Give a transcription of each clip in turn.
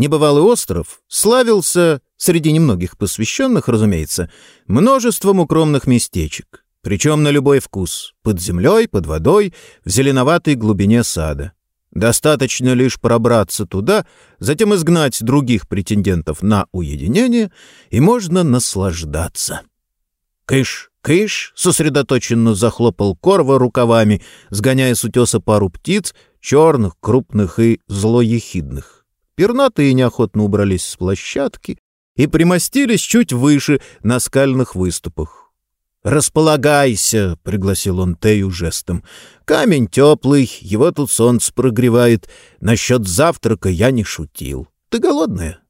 Небывалый остров славился, среди немногих посвященных, разумеется, множеством укромных местечек, причем на любой вкус, под землей, под водой, в зеленоватой глубине сада. Достаточно лишь пробраться туда, затем изгнать других претендентов на уединение, и можно наслаждаться. «Кыш, кыш!» — сосредоточенно захлопал Корва рукавами, сгоняя с утеса пару птиц, черных, крупных и злоехидных. Пернатые неохотно убрались с площадки и примостились чуть выше на скальных выступах. «Располагайся», — пригласил он Тею жестом. «Камень теплый, его тут солнце прогревает. Насчет завтрака я не шутил. Ты голодная?»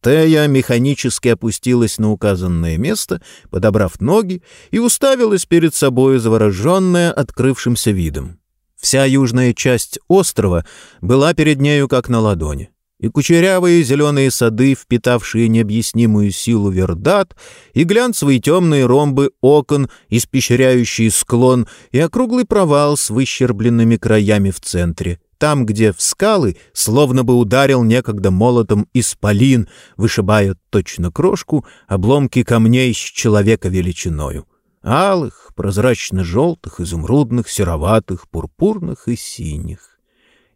Тея механически опустилась на указанное место, подобрав ноги, и уставилась перед собой, завороженная открывшимся видом. Вся южная часть острова была перед нею как на ладони и кучерявые зеленые сады, впитавшие необъяснимую силу вердат, и глянцевые темные ромбы окон, испещряющие склон, и округлый провал с выщербленными краями в центре, там, где в скалы словно бы ударил некогда молотом исполин, вышибая точно крошку обломки камней с человека величиною. Алых, прозрачно-желтых, изумрудных, сероватых, пурпурных и синих.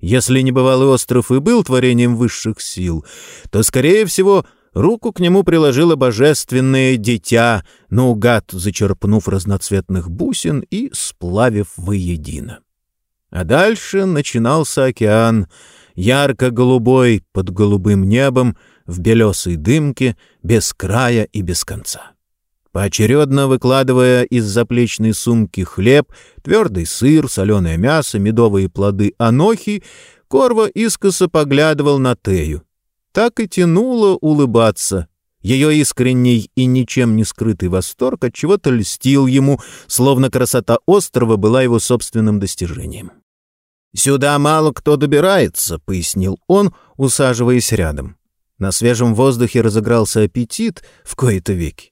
Если небывалый остров и был творением высших сил, то, скорее всего, руку к нему приложило божественное дитя, наугад зачерпнув разноцветных бусин и сплавив воедино. А дальше начинался океан, ярко-голубой под голубым небом, в белесой дымке, без края и без конца поочередно выкладывая из заплечной сумки хлеб, твердый сыр, соленое мясо, медовые плоды анохи, Корва искоса поглядывал на Тею. Так и тянуло улыбаться. Ее искренний и ничем не скрытый восторг от чего то льстил ему, словно красота острова была его собственным достижением. «Сюда мало кто добирается», — пояснил он, усаживаясь рядом. На свежем воздухе разыгрался аппетит в кои-то веки.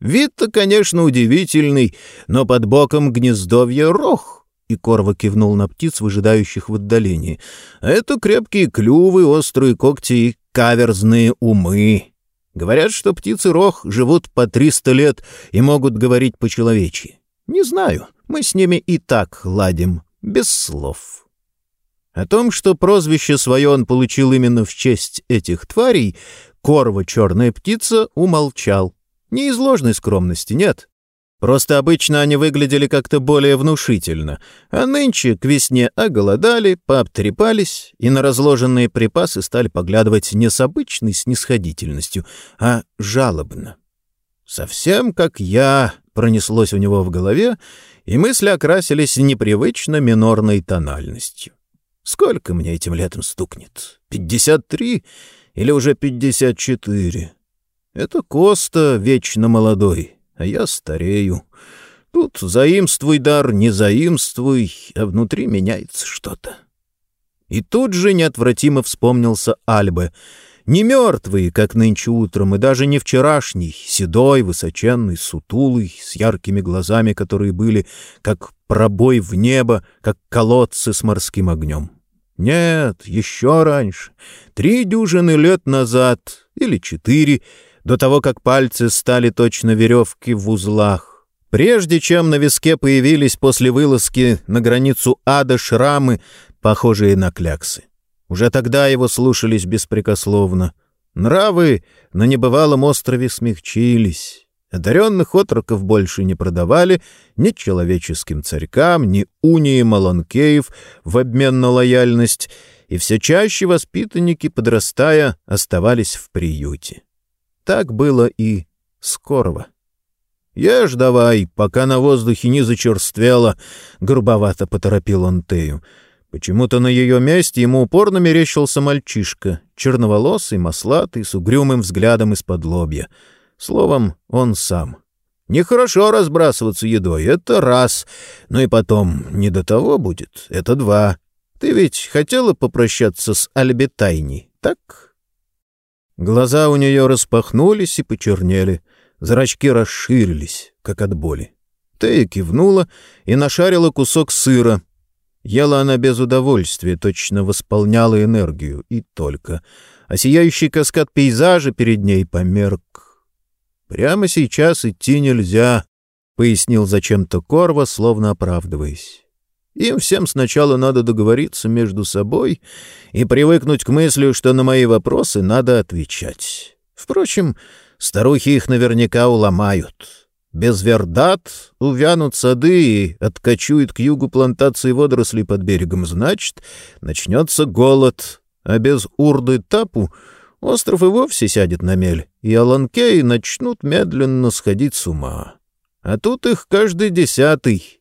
Вид-то, конечно, удивительный, но под боком гнездовья рох. И Корва кивнул на птиц, выжидающих в отдалении. Это крепкие клювы, острые когти и каверзные умы. Говорят, что птицы рох живут по триста лет и могут говорить по-человечьи. Не знаю, мы с ними и так ладим, без слов. О том, что прозвище свое он получил именно в честь этих тварей, Корва черная птица умолчал. Не из ложной скромности, нет. Просто обычно они выглядели как-то более внушительно, а нынче к весне оголодали, пообтрепались и на разложенные припасы стали поглядывать не с обычной снисходительностью, а жалобно. «Совсем как я», — пронеслось у него в голове, и мысли окрасились непривычно минорной тональностью. «Сколько мне этим летом стукнет? Пятьдесят три или уже пятьдесят четыре?» Это Коста вечно молодой, а я старею. Тут заимствуй дар, не заимствуй, а внутри меняется что-то. И тут же неотвратимо вспомнился Альбе. Не мертвый, как нынче утром, и даже не вчерашний, седой, высоченный, сутулый, с яркими глазами, которые были как пробой в небо, как колодцы с морским огнем. Нет, еще раньше, три дюжины лет назад, или четыре, до того, как пальцы стали точно веревки в узлах. Прежде чем на виске появились после вылазки на границу ада шрамы, похожие на кляксы. Уже тогда его слушались беспрекословно. Нравы на небывалом острове смягчились. Одаренных отроков больше не продавали ни человеческим царькам, ни унии Маланкеев в обмен на лояльность, и все чаще воспитанники, подрастая, оставались в приюте. Так было и скорого. «Ешь давай, пока на воздухе не зачерствело», — грубовато поторопил он Тею. Почему-то на ее месте ему упорно мерещился мальчишка, черноволосый, маслатый, с угрюмым взглядом из-под лобья. Словом, он сам. Нехорошо разбрасываться едой, это раз. Ну и потом, не до того будет, это два. Ты ведь хотела попрощаться с Альбетайни, так?» Глаза у нее распахнулись и почернели, зрачки расширились, как от боли. Тея кивнула и нашарила кусок сыра. Ела она без удовольствия, точно восполняла энергию, и только. А сияющий каскад пейзажа перед ней померк. «Прямо сейчас идти нельзя», — пояснил зачем-то Корва, словно оправдываясь. «Им всем сначала надо договориться между собой и привыкнуть к мысли, что на мои вопросы надо отвечать. Впрочем, старухи их наверняка уломают». Без вердат увянут сады и откачуют к югу плантации водорослей под берегом. Значит, начнется голод, а без урды Тапу остров и вовсе сядет на мель, и Аланкеи начнут медленно сходить с ума. А тут их каждый десятый.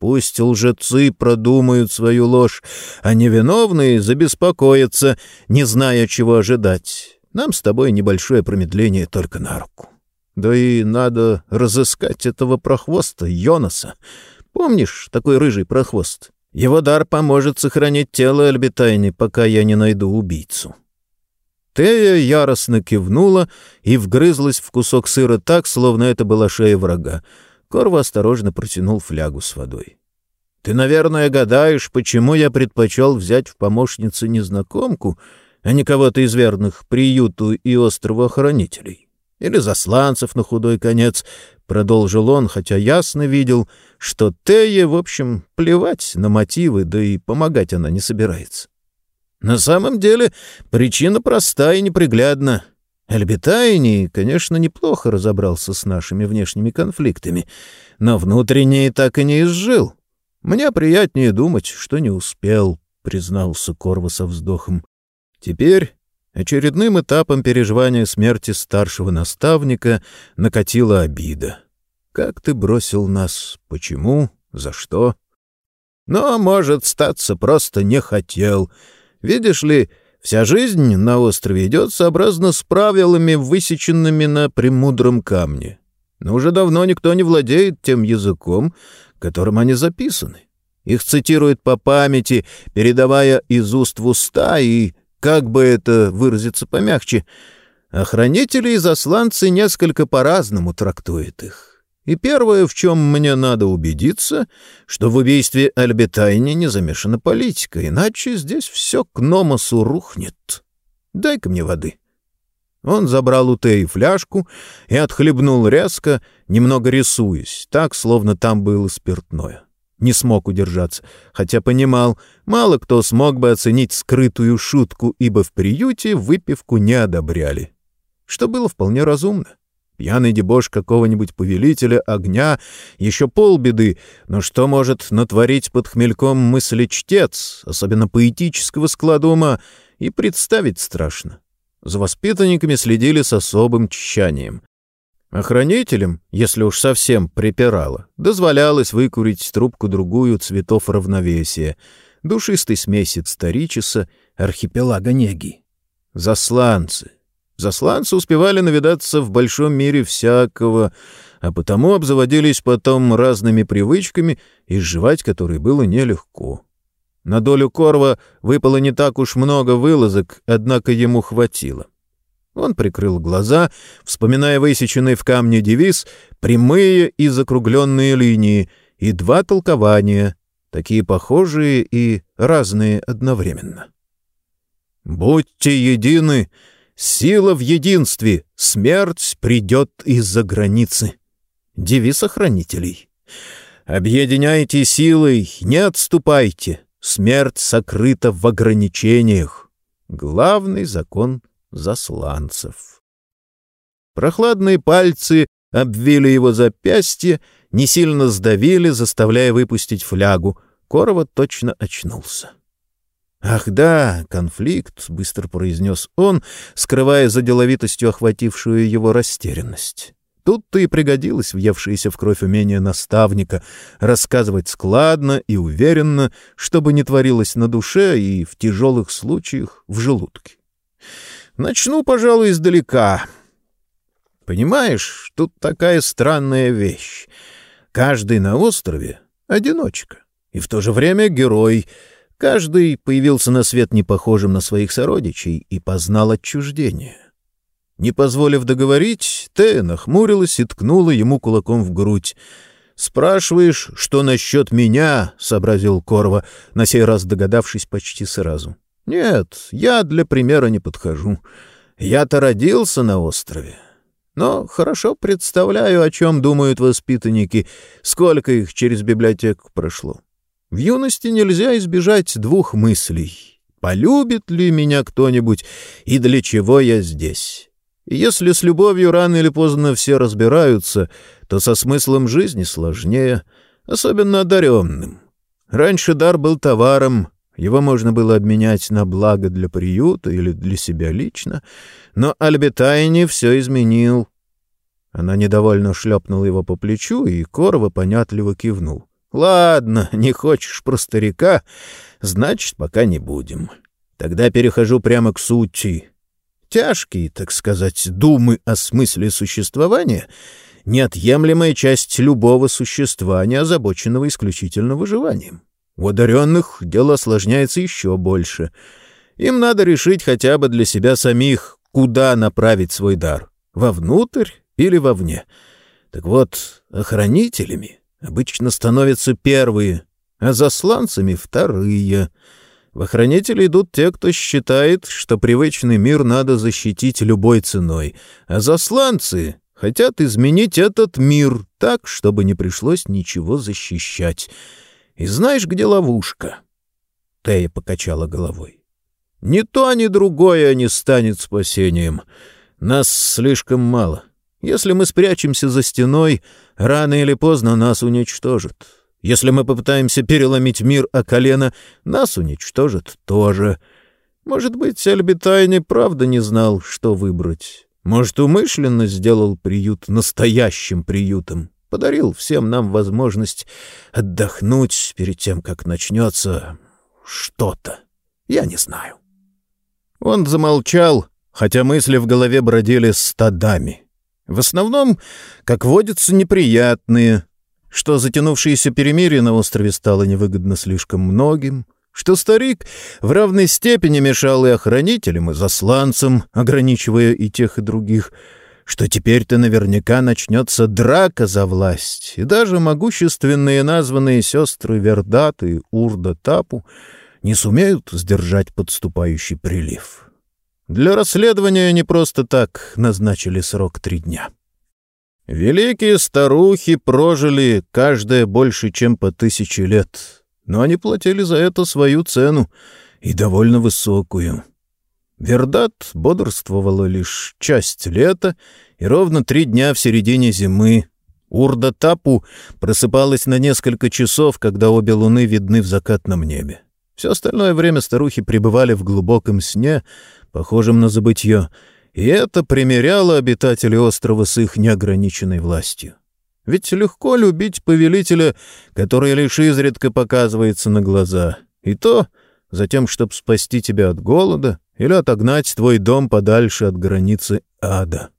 Пусть лжецы продумают свою ложь, а невиновные забеспокоятся, не зная, чего ожидать. Нам с тобой небольшое промедление только на руку. Да и надо разыскать этого прохвоста, Йонаса. Помнишь такой рыжий прохвост? Его дар поможет сохранить тело Альбитайны, пока я не найду убийцу». Тея яростно кивнула и вгрызлась в кусок сыра так, словно это была шея врага. Корва осторожно протянул флягу с водой. «Ты, наверное, гадаешь, почему я предпочел взять в помощницы незнакомку, а не кого-то из верных приюту и острова охранителей?» или засланцев на худой конец, — продолжил он, хотя ясно видел, что Тея, в общем, плевать на мотивы, да и помогать она не собирается. На самом деле причина проста и неприглядна. Альбитайни, конечно, неплохо разобрался с нашими внешними конфликтами, но внутренние так и не изжил. Мне приятнее думать, что не успел, — признался Корва со вздохом. Теперь Очередным этапом переживания смерти старшего наставника накатила обида. «Как ты бросил нас? Почему? За что?» «Но, может, статься просто не хотел. Видишь ли, вся жизнь на острове идет сообразно с правилами, высеченными на премудром камне. Но уже давно никто не владеет тем языком, которым они записаны. Их цитируют по памяти, передавая из уст в уста, и как бы это выразиться помягче, охранители и засланцы несколько по-разному трактуют их. И первое, в чем мне надо убедиться, что в убийстве Альбетайни не замешана политика, иначе здесь все к Номосу рухнет. Дай-ка мне воды. Он забрал у Теи фляжку и отхлебнул резко, немного рисуясь, так, словно там было спиртное не смог удержаться, хотя понимал, мало кто смог бы оценить скрытую шутку, ибо в приюте выпивку не одобряли. Что было вполне разумно. Пьяный дебош какого-нибудь повелителя огня — еще полбеды, но что может натворить под хмельком мыслечтец, особенно поэтического склада ума, и представить страшно. За воспитанниками следили с особым тщанием. Охранителям, если уж совсем припирало, дозволялось выкурить трубку-другую цветов равновесия, душистой смеси старичеса, архипелага неги. Засланцы. Засланцы успевали навидаться в большом мире всякого, а потому обзаводились потом разными привычками, изживать которые было нелегко. На долю Корва выпало не так уж много вылазок, однако ему хватило. Он прикрыл глаза, вспоминая высеченный в камне девиз «Прямые и закругленные линии» и два толкования, такие похожие и разные одновременно. «Будьте едины, сила в единстве, смерть придет из-за границы». Девиз охранителей. «Объединяйте силой, не отступайте, смерть сокрыта в ограничениях». Главный закон засланцев. Прохладные пальцы обвили его запястье, не сильно сдавили, заставляя выпустить флягу. Корова точно очнулся. «Ах да, конфликт», — быстро произнес он, скрывая за деловитостью охватившую его растерянность. Тут-то и пригодилось въевшееся в кровь умение наставника рассказывать складно и уверенно, чтобы не творилось на душе и в тяжелых случаях в желудке. Начну, пожалуй, издалека. Понимаешь, тут такая странная вещь. Каждый на острове — одиночка, и в то же время герой. Каждый появился на свет не похожим на своих сородичей и познал отчуждение. Не позволив договорить, Тея нахмурилась и ткнула ему кулаком в грудь. «Спрашиваешь, что насчет меня?» — сообразил Корва, на сей раз догадавшись почти сразу. «Нет, я для примера не подхожу. Я-то родился на острове. Но хорошо представляю, о чем думают воспитанники, сколько их через библиотеку прошло. В юности нельзя избежать двух мыслей. Полюбит ли меня кто-нибудь и для чего я здесь?» если с любовью рано или поздно все разбираются, то со смыслом жизни сложнее, особенно одаренным. Раньше дар был товаром, его можно было обменять на благо для приюта или для себя лично, но Альбетайни все изменил. Она недовольно шлепнула его по плечу, и Корова понятливо кивнул. — Ладно, не хочешь про старика, значит, пока не будем. Тогда перехожу прямо к сути тяжкие, так сказать, думы о смысле существования — неотъемлемая часть любого существа, не озабоченного исключительно выживанием. У одаренных дело осложняется еще больше. Им надо решить хотя бы для себя самих, куда направить свой дар — вовнутрь или вовне. Так вот, охранителями обычно становятся первые, а засланцами — вторые — в охранители идут те, кто считает, что привычный мир надо защитить любой ценой, а засланцы хотят изменить этот мир так, чтобы не пришлось ничего защищать. И знаешь, где ловушка?» Тея покачала головой. «Ни то, ни другое не станет спасением. Нас слишком мало. Если мы спрячемся за стеной, рано или поздно нас уничтожат. Если мы попытаемся переломить мир о колено, нас уничтожат тоже. Может быть, Альбитайни правда не знал, что выбрать. Может, умышленно сделал приют настоящим приютом. Подарил всем нам возможность отдохнуть перед тем, как начнется что-то. Я не знаю. Он замолчал, хотя мысли в голове бродили стадами. В основном, как водится, неприятные, что затянувшееся перемирие на острове стало невыгодно слишком многим, что старик в равной степени мешал и охранителям, и засланцам, ограничивая и тех, и других, что теперь-то наверняка начнется драка за власть, и даже могущественные названные сестры Вердат и Урда Тапу не сумеют сдержать подступающий прилив. Для расследования не просто так назначили срок три дня. Великие старухи прожили каждая больше, чем по тысяче лет, но они платили за это свою цену, и довольно высокую. Вердат бодрствовала лишь часть лета и ровно три дня в середине зимы. Урда Тапу просыпалась на несколько часов, когда обе луны видны в закатном небе. Все остальное время старухи пребывали в глубоком сне, похожем на забытье, и это примеряло обитателей острова с их неограниченной властью. Ведь легко любить повелителя, который лишь изредка показывается на глаза, и то затем, чтобы спасти тебя от голода или отогнать твой дом подальше от границы ада.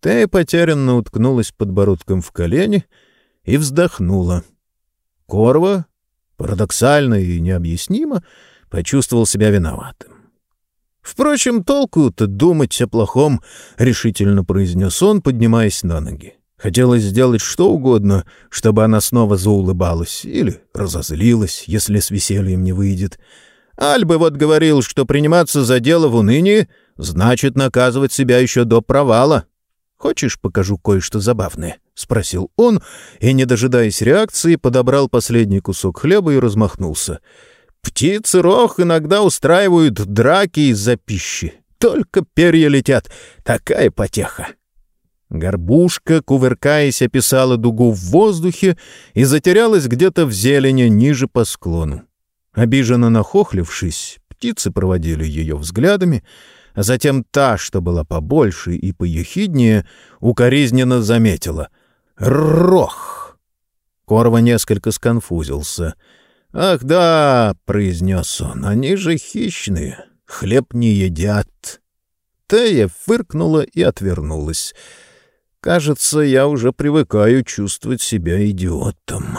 Тея потерянно уткнулась подбородком в колени и вздохнула. Корва, парадоксально и необъяснимо, почувствовал себя виноватым. «Впрочем, толку-то думать о плохом», — решительно произнес он, поднимаясь на ноги. Хотелось сделать что угодно, чтобы она снова заулыбалась или разозлилась, если с весельем не выйдет. Альбы вот говорил, что приниматься за дело в унынии значит наказывать себя еще до провала. «Хочешь, покажу кое-что забавное?» — спросил он, и, не дожидаясь реакции, подобрал последний кусок хлеба и размахнулся — Птицы рох иногда устраивают драки из-за пищи. Только перья летят. Такая потеха. Горбушка, кувыркаясь, описала дугу в воздухе и затерялась где-то в зелени ниже по склону. Обиженно нахохлившись, птицы проводили ее взглядами, а затем та, что была побольше и поехиднее, укоризненно заметила «Рох!». Корва несколько сконфузился — «Ах да», — произнес он, — «они же хищные, хлеб не едят». Тея фыркнула и отвернулась. «Кажется, я уже привыкаю чувствовать себя идиотом».